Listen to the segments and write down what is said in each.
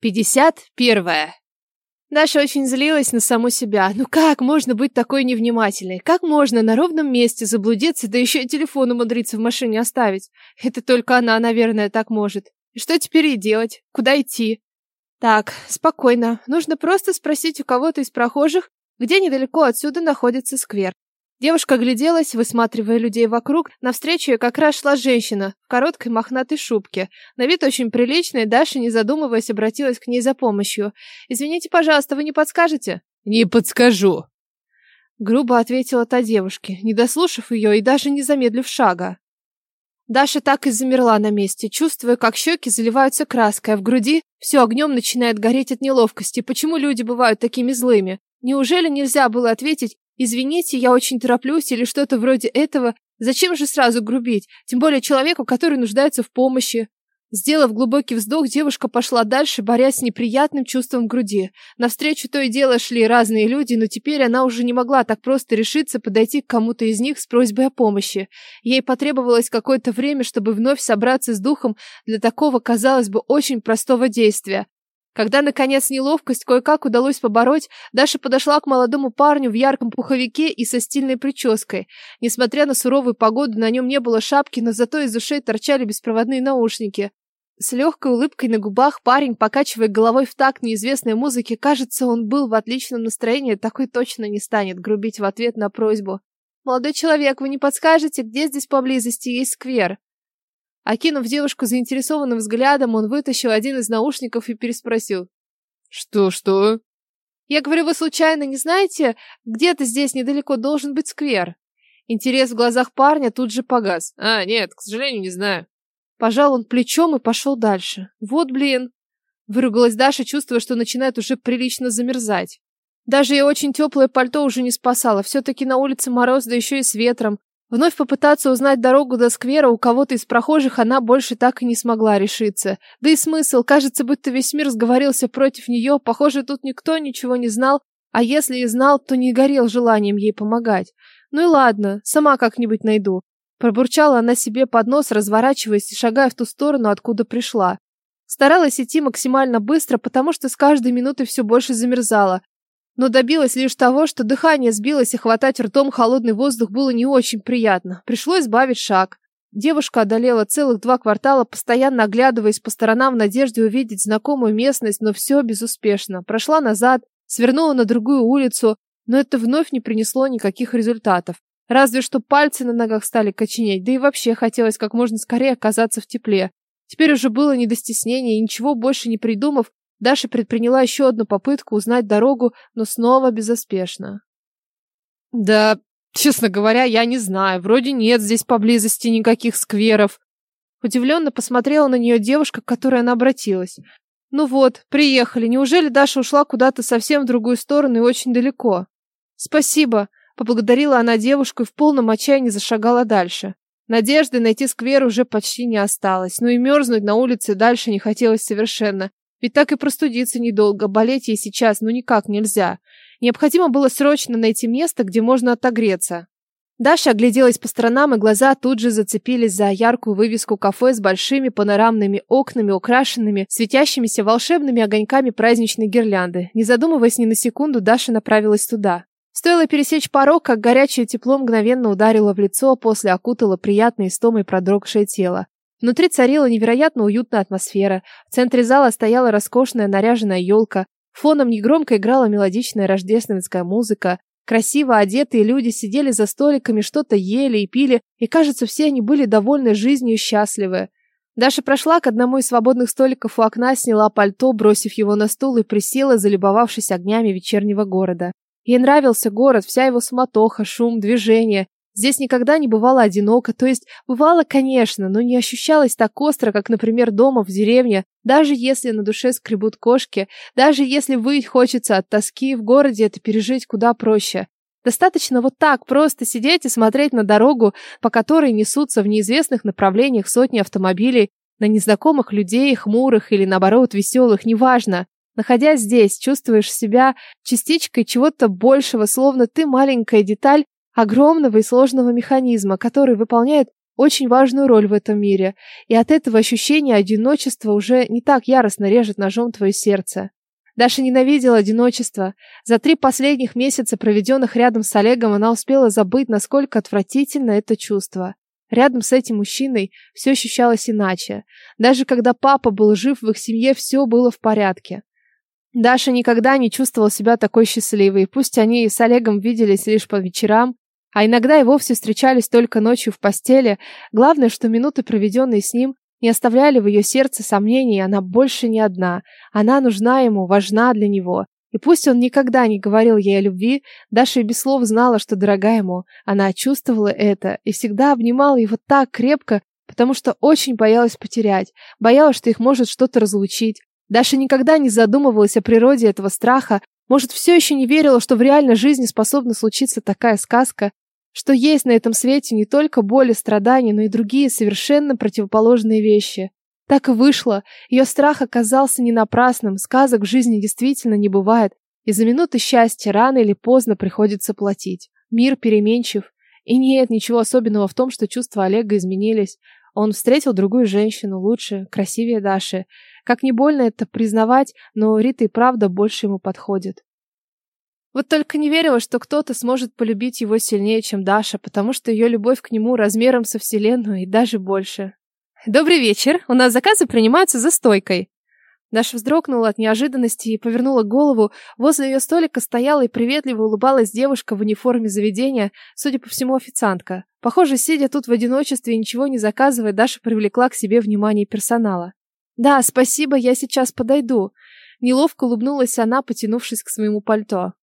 Пятьдесят первое. Даша очень злилась на саму себя. Ну как можно быть такой невнимательной? Как можно на ровном месте заблудиться, да еще и телефон умудриться в машине оставить? Это только она, наверное, так может. И что теперь ей делать? Куда идти? Так, спокойно. Нужно просто спросить у кого-то из прохожих, где недалеко отсюда находится сквер. Девушка огляделась, высматривая людей вокруг. Навстречу ей как раз шла женщина в короткой мохнатой шубке. На вид очень приличная, Даша, не задумываясь, обратилась к ней за помощью. «Извините, пожалуйста, вы не подскажете?» «Не подскажу», — грубо ответила та девушке, не дослушав ее и даже не замедлив шага. Даша так и замерла на месте, чувствуя, как щеки заливаются краской, а в груди все огнем начинает гореть от неловкости. Почему люди бывают такими злыми? Неужели нельзя было ответить «Извините, я очень тороплюсь» или что-то вроде этого. Зачем же сразу грубить? Тем более человеку, который нуждается в помощи. Сделав глубокий вздох, девушка пошла дальше, борясь с неприятным чувством груди. Навстречу то и дело шли разные люди, но теперь она уже не могла так просто решиться подойти к кому-то из них с просьбой о помощи. Ей потребовалось какое-то время, чтобы вновь собраться с духом для такого, казалось бы, очень простого действия. Когда, наконец, неловкость кое-как удалось побороть, Даша подошла к молодому парню в ярком пуховике и со стильной прической. Несмотря на суровую погоду, на нем не было шапки, но зато из ушей торчали беспроводные наушники. С легкой улыбкой на губах парень, покачивая головой в такт неизвестной музыки, кажется, он был в отличном настроении, такой точно не станет грубить в ответ на просьбу. «Молодой человек, вы не подскажете, где здесь поблизости есть сквер?» Окинув девушку заинтересованным взглядом, он вытащил один из наушников и переспросил. «Что-что?» «Я говорю, вы случайно не знаете, где-то здесь недалеко должен быть сквер?» Интерес в глазах парня тут же погас. «А, нет, к сожалению, не знаю». Пожал он плечом и пошел дальше. «Вот блин!» Выругалась Даша, чувствуя, что начинает уже прилично замерзать. Даже и очень теплое пальто уже не спасало. Все-таки на улице мороз, да еще и с ветром. Вновь попытаться узнать дорогу до сквера у кого-то из прохожих она больше так и не смогла решиться. Да и смысл, кажется, будто весь мир сговорился против нее, похоже, тут никто ничего не знал, а если и знал, то не горел желанием ей помогать. Ну и ладно, сама как-нибудь найду. Пробурчала она себе под нос, разворачиваясь и шагая в ту сторону, откуда пришла. Старалась идти максимально быстро, потому что с каждой минутой все больше замерзала но добилась лишь того, что дыхание сбилось, и хватать ртом холодный воздух было не очень приятно. Пришлось сбавить шаг. Девушка одолела целых два квартала, постоянно оглядываясь по сторонам в надежде увидеть знакомую местность, но все безуспешно. Прошла назад, свернула на другую улицу, но это вновь не принесло никаких результатов. Разве что пальцы на ногах стали коченеть, да и вообще хотелось как можно скорее оказаться в тепле. Теперь уже было не до стеснения, и ничего больше не придумав, Даша предприняла еще одну попытку узнать дорогу, но снова безуспешно. Да, честно говоря, я не знаю. Вроде нет здесь поблизости никаких скверов. Удивленно посмотрела на нее девушка, к которой она обратилась. Ну вот, приехали. Неужели Даша ушла куда-то совсем в другую сторону и очень далеко? Спасибо, поблагодарила она девушку и в полном отчаянии зашагала дальше. Надежды найти сквер уже почти не осталось, но и мерзнуть на улице дальше не хотелось совершенно. Ведь так и простудиться недолго, болеть ей сейчас ну никак нельзя. Необходимо было срочно найти место, где можно отогреться. Даша огляделась по сторонам, и глаза тут же зацепились за яркую вывеску кафе с большими панорамными окнами, украшенными светящимися волшебными огоньками праздничной гирлянды. Не задумываясь ни на секунду, Даша направилась туда. Стоило пересечь порог, как горячее тепло мгновенно ударило в лицо, а после окутало приятной истомой продрогшее тело. Внутри царила невероятно уютная атмосфера. В центре зала стояла роскошная наряженная елка. Фоном негромко играла мелодичная рождественская музыка. Красиво одетые люди сидели за столиками, что-то ели и пили, и, кажется, все они были довольны жизнью и счастливы. Даша прошла к одному из свободных столиков у окна, сняла пальто, бросив его на стул и присела, залюбовавшись огнями вечернего города. Ей нравился город, вся его суматоха, шум, движение. Здесь никогда не бывало одиноко, то есть бывало, конечно, но не ощущалось так остро, как, например, дома в деревне, даже если на душе скребут кошки, даже если выть хочется от тоски, в городе это пережить куда проще. Достаточно вот так просто сидеть и смотреть на дорогу, по которой несутся в неизвестных направлениях сотни автомобилей, на незнакомых людей, хмурых или, наоборот, веселых, неважно. Находясь здесь, чувствуешь себя частичкой чего-то большего, словно ты маленькая деталь огромного и сложного механизма, который выполняет очень важную роль в этом мире, и от этого ощущения одиночества уже не так яростно режет ножом твое сердце. Даша ненавидела одиночество. За три последних месяца, проведенных рядом с Олегом, она успела забыть, насколько отвратительно это чувство. Рядом с этим мужчиной все ощущалось иначе. Даже когда папа был жив, в их семье все было в порядке. Даша никогда не чувствовала себя такой счастливой, пусть они с Олегом виделись лишь по вечерам, а иногда и вовсе встречались только ночью в постели. Главное, что минуты, проведенные с ним, не оставляли в ее сердце сомнений, она больше не одна. Она нужна ему, важна для него. И пусть он никогда не говорил ей о любви, Даша и без слов знала, что дорога ему. Она чувствовала это и всегда обнимала его так крепко, потому что очень боялась потерять, боялась, что их может что-то разлучить. Даша никогда не задумывалась о природе этого страха, может, все еще не верила, что в реальной жизни способна случиться такая сказка, что есть на этом свете не только боль и страдания, но и другие совершенно противоположные вещи. Так и вышло. Ее страх оказался не напрасным. Сказок в жизни действительно не бывает. И за минуты счастья рано или поздно приходится платить. Мир переменчив. И нет ничего особенного в том, что чувства Олега изменились. Он встретил другую женщину, лучше, красивее Даши. Как не больно это признавать, но Рита и правда больше ему подходит. Вот только не верила, что кто-то сможет полюбить его сильнее, чем Даша, потому что ее любовь к нему размером со Вселенную и даже больше. «Добрый вечер. У нас заказы принимаются за стойкой». Даша вздрогнула от неожиданности и повернула голову. Возле ее столика стояла и приветливо улыбалась девушка в униформе заведения, судя по всему, официантка. Похоже, сидя тут в одиночестве и ничего не заказывая, Даша привлекла к себе внимание персонала. «Да, спасибо, я сейчас подойду». Неловко улыбнулась она, потянувшись к своему пальто.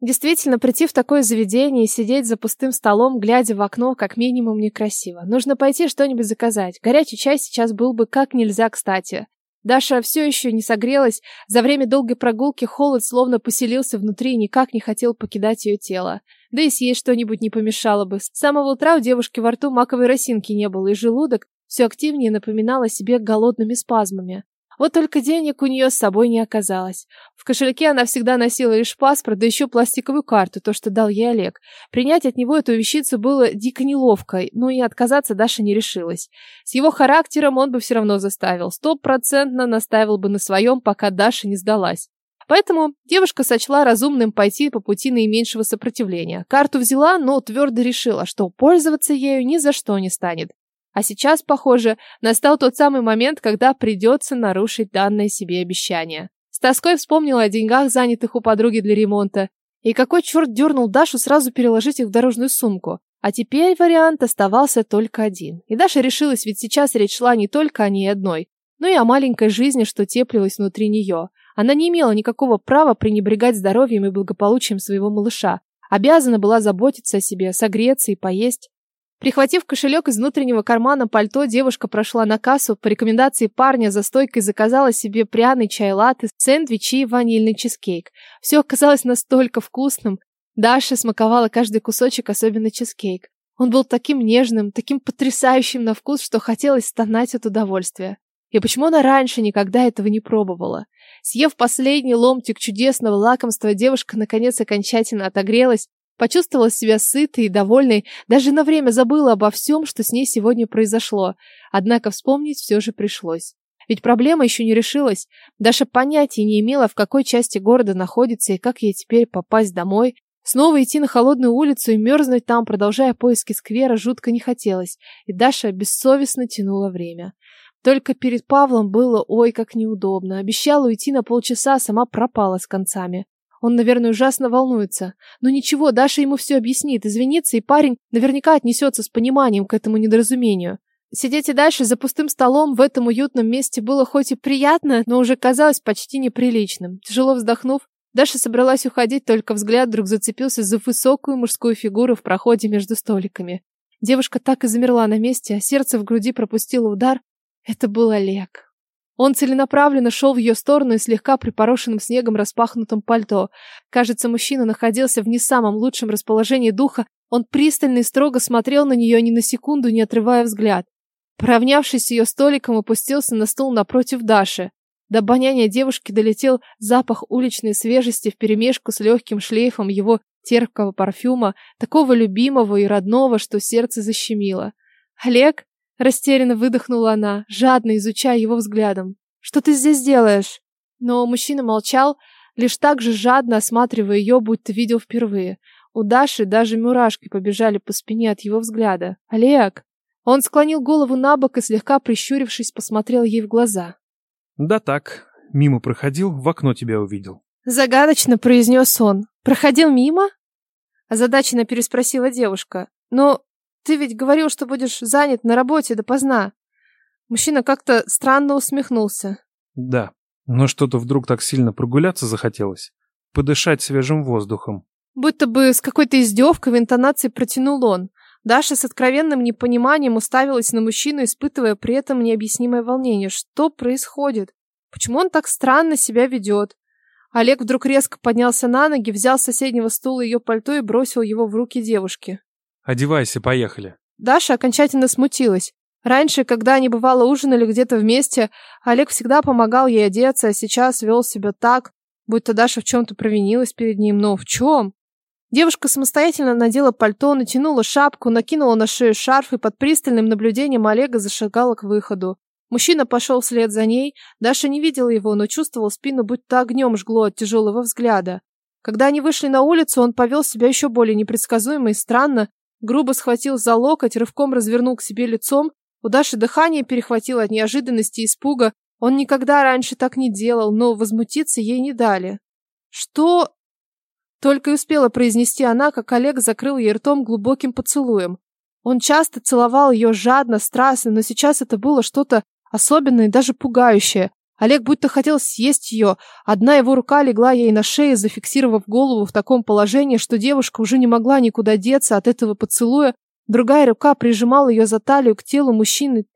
Действительно, прийти в такое заведение и сидеть за пустым столом, глядя в окно, как минимум некрасиво. Нужно пойти что-нибудь заказать. Горячий чай сейчас был бы как нельзя кстати. Даша все еще не согрелась. За время долгой прогулки холод словно поселился внутри и никак не хотел покидать ее тело. Да и съесть что-нибудь не помешало бы. С самого утра у девушки во рту маковой росинки не было, и желудок все активнее напоминал о себе голодными спазмами. Вот только денег у нее с собой не оказалось. В кошельке она всегда носила лишь паспорт, да еще пластиковую карту, то, что дал ей Олег. Принять от него эту вещицу было дико неловко, но и отказаться Даша не решилась. С его характером он бы все равно заставил, стопроцентно наставил бы на своем, пока Даша не сдалась. Поэтому девушка сочла разумным пойти по пути наименьшего сопротивления. Карту взяла, но твердо решила, что пользоваться ею ни за что не станет. А сейчас, похоже, настал тот самый момент, когда придется нарушить данное себе обещание. С тоской вспомнила о деньгах, занятых у подруги для ремонта. И какой черт дернул Дашу сразу переложить их в дорожную сумку? А теперь вариант оставался только один. И Даша решилась, ведь сейчас речь шла не только о ней одной, но и о маленькой жизни, что теплилась внутри нее. Она не имела никакого права пренебрегать здоровьем и благополучием своего малыша. Обязана была заботиться о себе, согреться и поесть. Прихватив кошелек из внутреннего кармана пальто, девушка прошла на кассу. По рекомендации парня за стойкой заказала себе пряный чай-латте, сэндвичи и ванильный чизкейк. Все оказалось настолько вкусным. Даша смаковала каждый кусочек, особенно чизкейк. Он был таким нежным, таким потрясающим на вкус, что хотелось стонать от удовольствия. И почему она раньше никогда этого не пробовала? Съев последний ломтик чудесного лакомства, девушка наконец окончательно отогрелась Почувствовала себя сытой и довольной, даже на время забыла обо всем, что с ней сегодня произошло. Однако вспомнить все же пришлось. Ведь проблема еще не решилась. Даша понятия не имела, в какой части города находится и как ей теперь попасть домой. Снова идти на холодную улицу и мерзнуть там, продолжая поиски сквера, жутко не хотелось, и Даша бессовестно тянула время. Только перед Павлом было ой как неудобно. Обещала уйти на полчаса, сама пропала с концами. Он, наверное, ужасно волнуется. Но ничего, Даша ему все объяснит, извинится, и парень наверняка отнесется с пониманием к этому недоразумению. Сидеть и дальше за пустым столом в этом уютном месте было хоть и приятно, но уже казалось почти неприличным. Тяжело вздохнув, Даша собралась уходить, только взгляд вдруг зацепился за высокую мужскую фигуру в проходе между столиками. Девушка так и замерла на месте, а сердце в груди пропустило удар. Это был Олег. Он целенаправленно шел в ее сторону и слегка припорошенным снегом распахнутым пальто. Кажется, мужчина находился в не самом лучшем расположении духа. Он пристально и строго смотрел на нее, ни на секунду не отрывая взгляд. Поравнявшись с ее столиком, опустился на стул напротив Даши. До обоняния девушки долетел запах уличной свежести вперемешку с легким шлейфом его терпкого парфюма, такого любимого и родного, что сердце защемило. Олег? Растерянно выдохнула она, жадно изучая его взглядом. Что ты здесь делаешь? Но мужчина молчал, лишь так же жадно осматривая ее, будто видел впервые. У Даши даже мурашки побежали по спине от его взгляда. «Олег!» Он склонил голову на бок и, слегка прищурившись, посмотрел ей в глаза. «Да так. Мимо проходил, в окно тебя увидел». Загадочно произнес он. «Проходил мимо?» Озадаченно переспросила девушка. «Но ты ведь говорил, что будешь занят на работе допоздна». Мужчина как-то странно усмехнулся. «Да, но что-то вдруг так сильно прогуляться захотелось. Подышать свежим воздухом. Будто бы с какой-то издевкой в интонации протянул он. Даша с откровенным непониманием уставилась на мужчину, испытывая при этом необъяснимое волнение. Что происходит? Почему он так странно себя ведет? Олег вдруг резко поднялся на ноги, взял с соседнего стула ее пальто и бросил его в руки девушки. «Одевайся, поехали». Даша окончательно смутилась. Раньше, когда они бывало ужинали где-то вместе, Олег всегда помогал ей одеться, а сейчас вел себя так, будто Даша в чем-то провинилась перед ним. Но в чем? Девушка самостоятельно надела пальто, натянула шапку, накинула на шею шарф и под пристальным наблюдением Олега зашагала к выходу. Мужчина пошел вслед за ней. Даша не видела его, но чувствовал спину, будто огнем жгло от тяжелого взгляда. Когда они вышли на улицу, он повел себя еще более непредсказуемо и странно, грубо схватил за локоть, рывком развернул к себе лицом. У Даши дыхание перехватило от неожиданности и испуга. Он никогда раньше так не делал, но возмутиться ей не дали. «Что?» Только и успела произнести она, как Олег закрыл ей ртом глубоким поцелуем. Он часто целовал ее жадно, страстно, но сейчас это было что-то особенное и даже пугающее. Олег будто хотел съесть ее. Одна его рука легла ей на шею, зафиксировав голову в таком положении, что девушка уже не могла никуда деться от этого поцелуя. Другая рука прижимала ее за талию к телу мужчины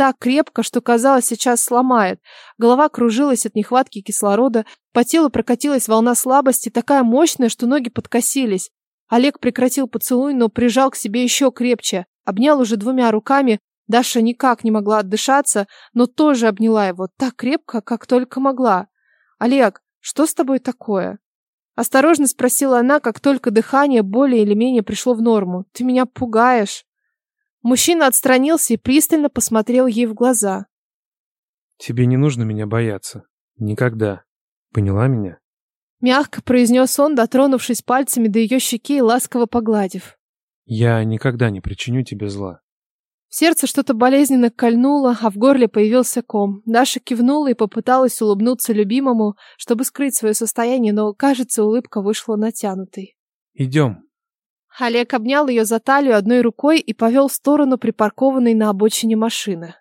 так крепко, что казалось, сейчас сломает. Голова кружилась от нехватки кислорода, по телу прокатилась волна слабости, такая мощная, что ноги подкосились. Олег прекратил поцелуй, но прижал к себе еще крепче, обнял уже двумя руками. Даша никак не могла отдышаться, но тоже обняла его так крепко, как только могла. «Олег, что с тобой такое?» Осторожно спросила она, как только дыхание более или менее пришло в норму. «Ты меня пугаешь». Мужчина отстранился и пристально посмотрел ей в глаза. «Тебе не нужно меня бояться. Никогда. Поняла меня?» Мягко произнес он, дотронувшись пальцами до ее щеки и ласково погладив. «Я никогда не причиню тебе зла». В сердце что-то болезненно кольнуло, а в горле появился ком. Даша кивнула и попыталась улыбнуться любимому, чтобы скрыть свое состояние, но, кажется, улыбка вышла натянутой. «Идем», Олег обнял ее за талию одной рукой и повел в сторону припаркованной на обочине машины.